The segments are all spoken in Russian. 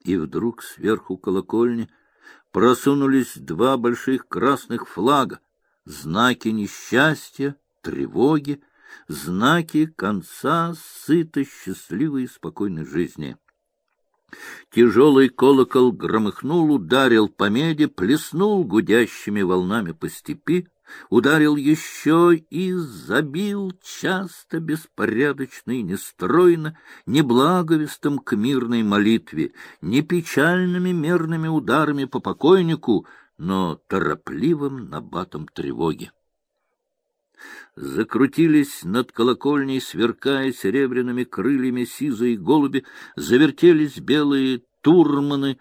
И вдруг сверху колокольни просунулись два больших красных флага, знаки несчастья, тревоги, знаки конца сытой, счастливой и спокойной жизни. Тяжелый колокол громыхнул, ударил по меди, плеснул гудящими волнами по степи, ударил еще и забил часто, беспорядочно и нестройно, не благовестом к мирной молитве, не печальными мерными ударами по покойнику, но торопливым набатом тревоги. Закрутились над колокольней, сверкая серебряными крыльями сизые голуби, завертелись белые турманы,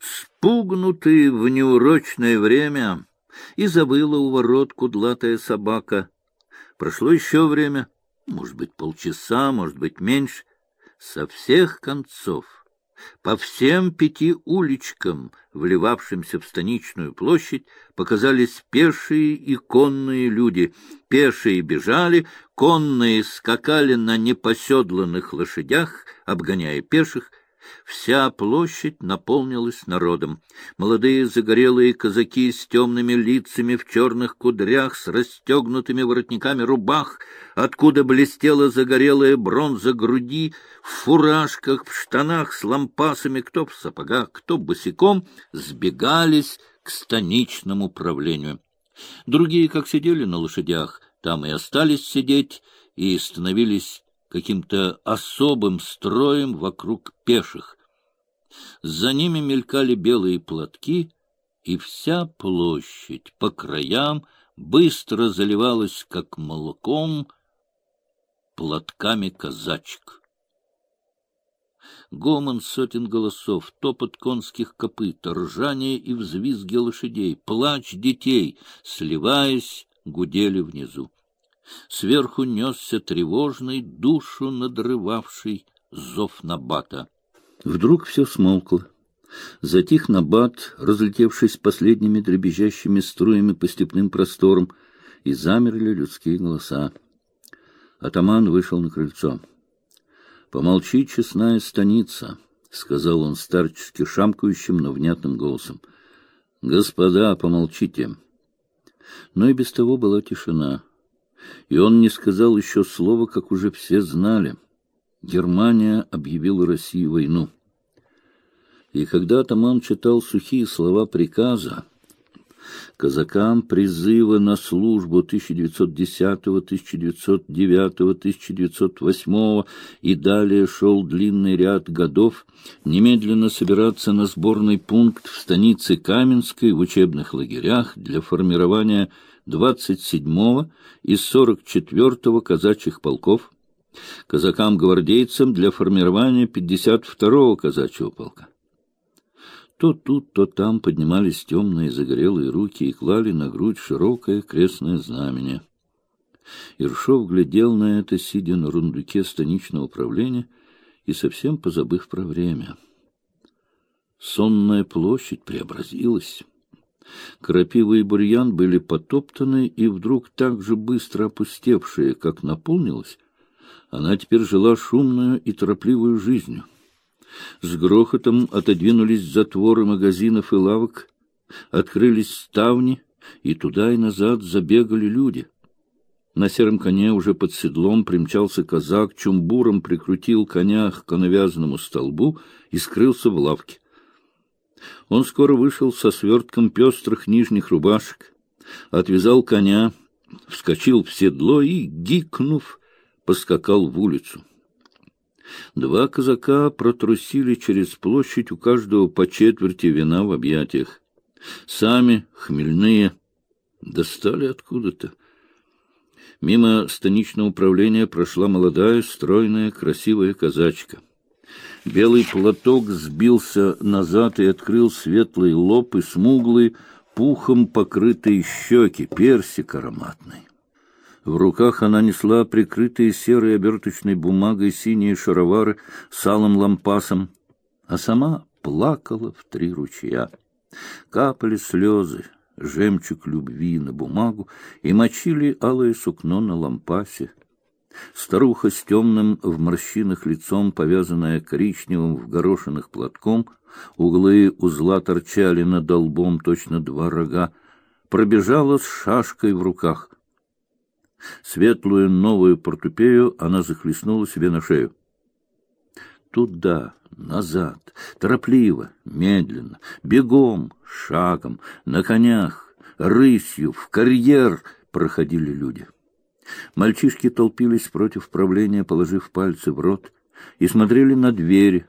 спугнутые в неурочное время, и забыла у ворот кудлатая собака. Прошло еще время, может быть, полчаса, может быть, меньше, со всех концов — по всем пяти уличкам, вливавшимся в станичную площадь, показались пешие и конные люди. Пешие бежали, конные скакали на непоседланных лошадях, обгоняя пеших, Вся площадь наполнилась народом. Молодые загорелые казаки с темными лицами в черных кудрях, с расстегнутыми воротниками рубах, откуда блестела загорелая бронза груди, в фуражках, в штанах с лампасами, кто в сапогах, кто босиком, сбегались к станичному правлению. Другие, как сидели на лошадях, там и остались сидеть, и становились каким-то особым строем вокруг пеших. За ними мелькали белые платки, и вся площадь по краям быстро заливалась, как молоком, платками казачек. Гомон сотен голосов, топот конских копыт, ржание и взвизги лошадей, плач детей, сливаясь, гудели внизу. Сверху несся тревожный, душу надрывавший зов Набата. Вдруг все смолкло. Затих Набат, разлетевшись последними дребезжащими струями по степным просторам, и замерли людские голоса. Атаман вышел на крыльцо. — Помолчи, честная станица, — сказал он старчески шамкающим, но внятным голосом. — Господа, помолчите. Но и без того была тишина и он не сказал еще слова, как уже все знали. Германия объявила России войну. И когда атаман читал сухие слова приказа, казакам призыва на службу 1910, 1909, 1908 и далее шел длинный ряд годов, немедленно собираться на сборный пункт в станице Каменской в учебных лагерях для формирования 27-го и 44-го казачьих полков, казакам-гвардейцам для формирования 52-го казачьего полка. То тут, то там поднимались темные загорелые руки и клали на грудь широкое крестное знамение. Иршов глядел на это, сидя на рундуке станичного управления и совсем позабыв про время. Сонная площадь преобразилась. Крапива и бурьян были потоптаны, и вдруг так же быстро опустевшие, как наполнилась, она теперь жила шумную и торопливую жизнью. С грохотом отодвинулись затворы магазинов и лавок, открылись ставни, и туда и назад забегали люди. На сером коне уже под седлом примчался казак, чумбуром прикрутил коня к навязанному столбу и скрылся в лавке. Он скоро вышел со свертком пестрых нижних рубашек, отвязал коня, вскочил в седло и, гикнув, поскакал в улицу. Два казака протрусили через площадь, у каждого по четверти вина в объятиях. Сами, хмельные, достали откуда-то. Мимо станичного управления прошла молодая, стройная, красивая казачка. Белый платок сбился назад и открыл светлый лоб и смуглый, пухом покрытые щеки, персик ароматный. В руках она несла прикрытые серой оберточной бумагой синие шаровары с алым лампасом, а сама плакала в три ручья. Капали слезы, жемчуг любви на бумагу и мочили алое сукно на лампасе. Старуха с темным в морщинах лицом, повязанная коричневым в горошинах платком, Углы узла торчали над долбом точно два рога. Пробежала с шашкой в руках. Светлую новую портупею она захлестнула себе на шею. Туда, назад, торопливо, медленно, бегом, шагом, на конях, рысью, в карьер проходили люди. Мальчишки толпились против правления, положив пальцы в рот, и смотрели на двери.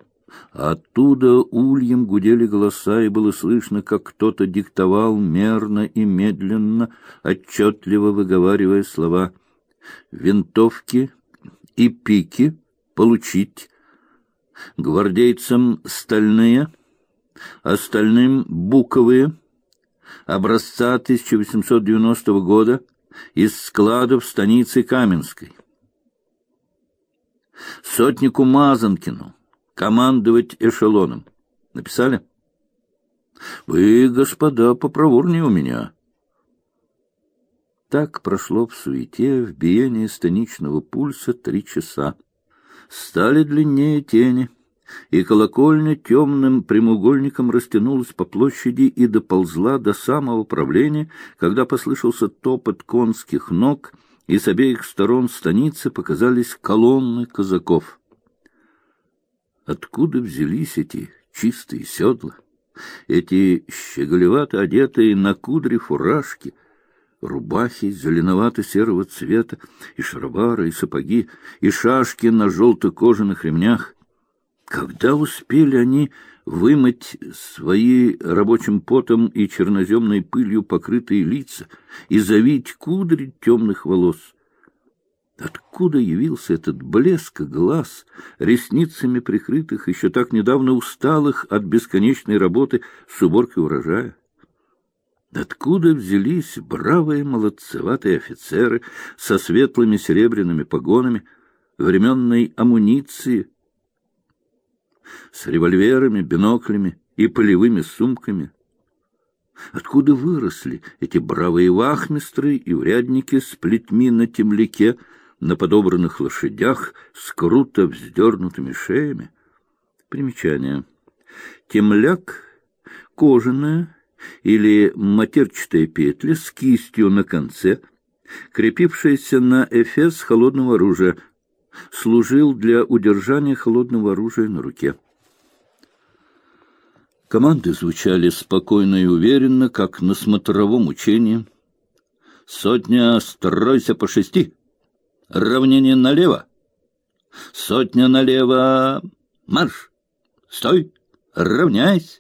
оттуда ульем гудели голоса, и было слышно, как кто-то диктовал мерно и медленно, отчетливо выговаривая слова «Винтовки и пики получить, гвардейцам стальные, остальным буковые, образца 1890 года из складов станицы Каменской. Сотнику Мазанкину командовать эшелоном. Написали? Вы, господа, попроворнее у меня. Так прошло в суете, в биении станичного пульса три часа. Стали длиннее тени, и колокольня темным прямоугольником растянулась по площади и доползла до самого правления, когда послышался топот конских ног, и с обеих сторон станицы показались колонны казаков. Откуда взялись эти чистые седла, эти щеголевато одетые на кудре фуражки — рубахи зеленовато-серого цвета, и шаровары, и сапоги, и шашки на желто-кожаных ремнях. Когда успели они вымыть свои рабочим потом и черноземной пылью покрытые лица и завить кудри темных волос? Откуда явился этот блеск глаз, ресницами прикрытых, еще так недавно усталых от бесконечной работы с уборкой урожая? Откуда взялись бравые молодцеватые офицеры со светлыми серебряными погонами, временной амуниции, с револьверами, биноклями и полевыми сумками? Откуда выросли эти бравые вахмистры и урядники с плетьми на темляке, на подобранных лошадях с круто вздернутыми шеями? Примечание. Темляк — кожаная, или матерчатая петля с кистью на конце, крепившаяся на эфес холодного оружия, служил для удержания холодного оружия на руке. Команды звучали спокойно и уверенно, как на смотровом учении. «Сотня, стройся по шести! Равнение налево! Сотня налево! Марш! Стой! Равняйсь!»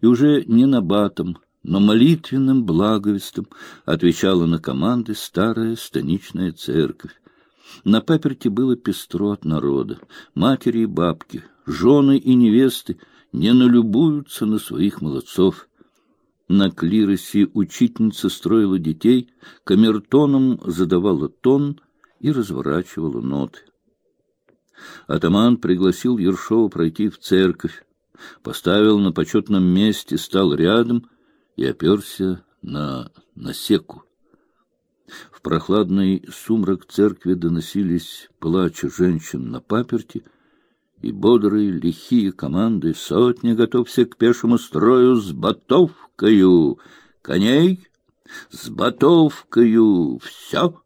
и уже не набатом, но молитвенным благовестом отвечала на команды старая станичная церковь. На паперти было пестро от народа. Матери и бабки, жены и невесты не налюбуются на своих молодцов. На клиросе учительница строила детей, камертоном задавала тон и разворачивала ноты. Атаман пригласил Ершова пройти в церковь поставил на почетном месте, стал рядом и оперся на насеку. В прохладный сумрак церкви доносились плач женщин на паперти, и бодрые лихие команды. Сотни готовься к пешему строю с ботовкою, коней! С ботовкою, все,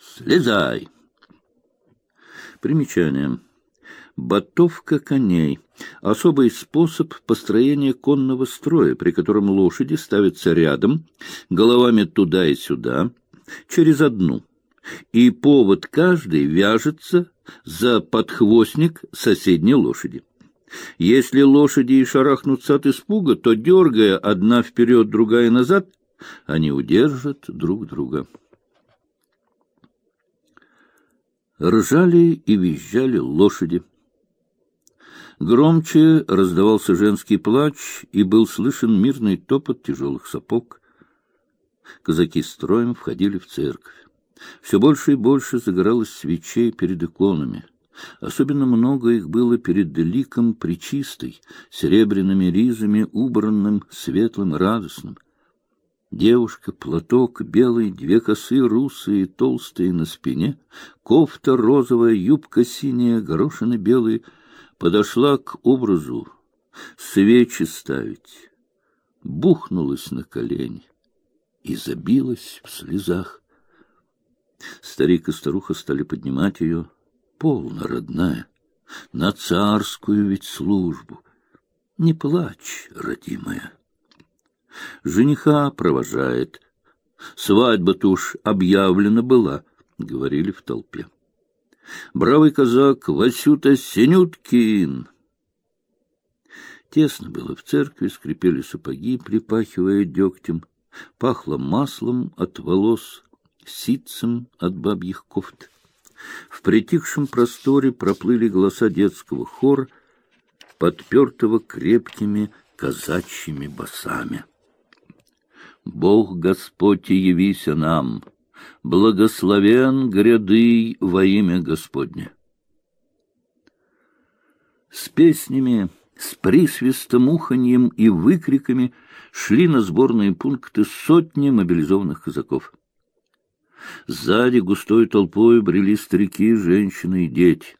слезай. Примечание. Ботовка коней — особый способ построения конного строя, при котором лошади ставятся рядом, головами туда и сюда, через одну, и повод каждый вяжется за подхвостник соседней лошади. Если лошади и шарахнутся от испуга, то, дергая одна вперед, другая назад, они удержат друг друга. Ржали и визжали лошади. Громче раздавался женский плач, и был слышен мирный топот тяжелых сапог. Казаки строем входили в церковь. Все больше и больше загоралось свечей перед иконами. Особенно много их было перед ликом причистой, серебряными ризами, убранным, светлым радостным. Девушка, платок белый, две косы русые, толстые на спине, кофта розовая, юбка синяя, горошины белые — подошла к образу свечи ставить, бухнулась на колени и забилась в слезах. Старик и старуха стали поднимать ее, полно, родная, на царскую ведь службу. Не плачь, родимая. Жениха провожает. Свадьба-то уж объявлена была, — говорили в толпе. Бравый казак Васюта Синюткин. Тесно было в церкви, скрипели сапоги, припахивая дегтем. Пахло маслом от волос, ситцем от бабьих кофт. В притихшем просторе проплыли голоса детского хора, подпертого крепкими казачьими басами. Бог Господь явися нам, благословен гряды во имя Господне. С песнями, с присвистом, уханьем и выкриками шли на сборные пункты сотни мобилизованных казаков. Сзади густой толпой брели старики, женщины и дети.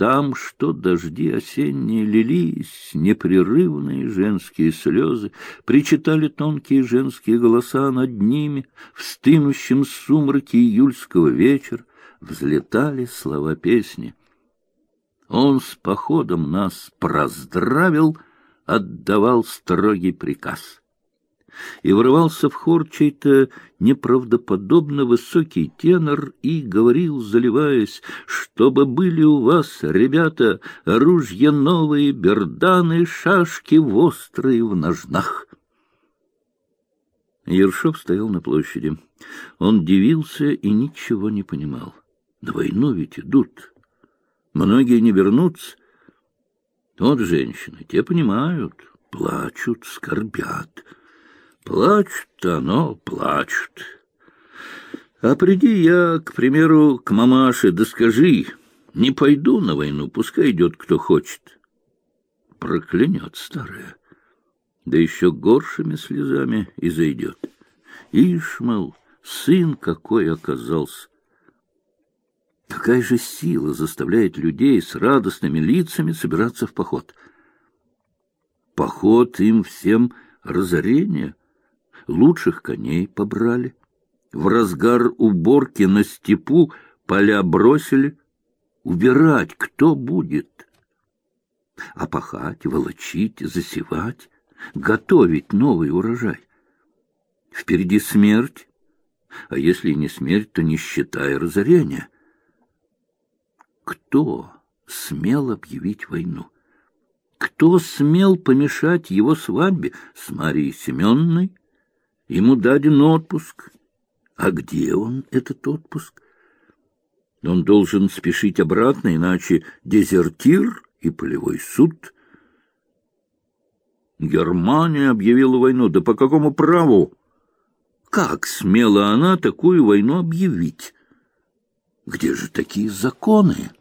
Там, что дожди осенние лились, непрерывные женские слезы, причитали тонкие женские голоса над ними, в стынущем сумраке июльского вечера взлетали слова песни. Он с походом нас проздравил, отдавал строгий приказ и врывался в хор чей-то неправдоподобно высокий тенор и говорил, заливаясь, чтобы были у вас, ребята, ружья новые, берданы, шашки острые в ножнах. Ершов стоял на площади. Он дивился и ничего не понимал. На войну ведь идут. Многие не вернутся. Вот женщины, те понимают, плачут, скорбят. Плачут оно, плачут. А приди я, к примеру, к мамаше, да скажи, не пойду на войну, пускай идет кто хочет. Проклянет старая, да еще горшими слезами и зайдет. Ишмал, сын какой оказался. Какая же сила заставляет людей с радостными лицами собираться в поход? Поход им всем разорение — лучших коней побрали. В разгар уборки на степу поля бросили. Убирать кто будет? А пахать, волочить, засевать, готовить новый урожай. Впереди смерть, а если не смерть, то нищета и разорение. Кто смел объявить войну? Кто смел помешать его свадьбе с Марией Семенной Ему даден отпуск. А где он, этот отпуск? Он должен спешить обратно, иначе дезертир и полевой суд. Германия объявила войну. Да по какому праву? Как смела она такую войну объявить? Где же такие законы?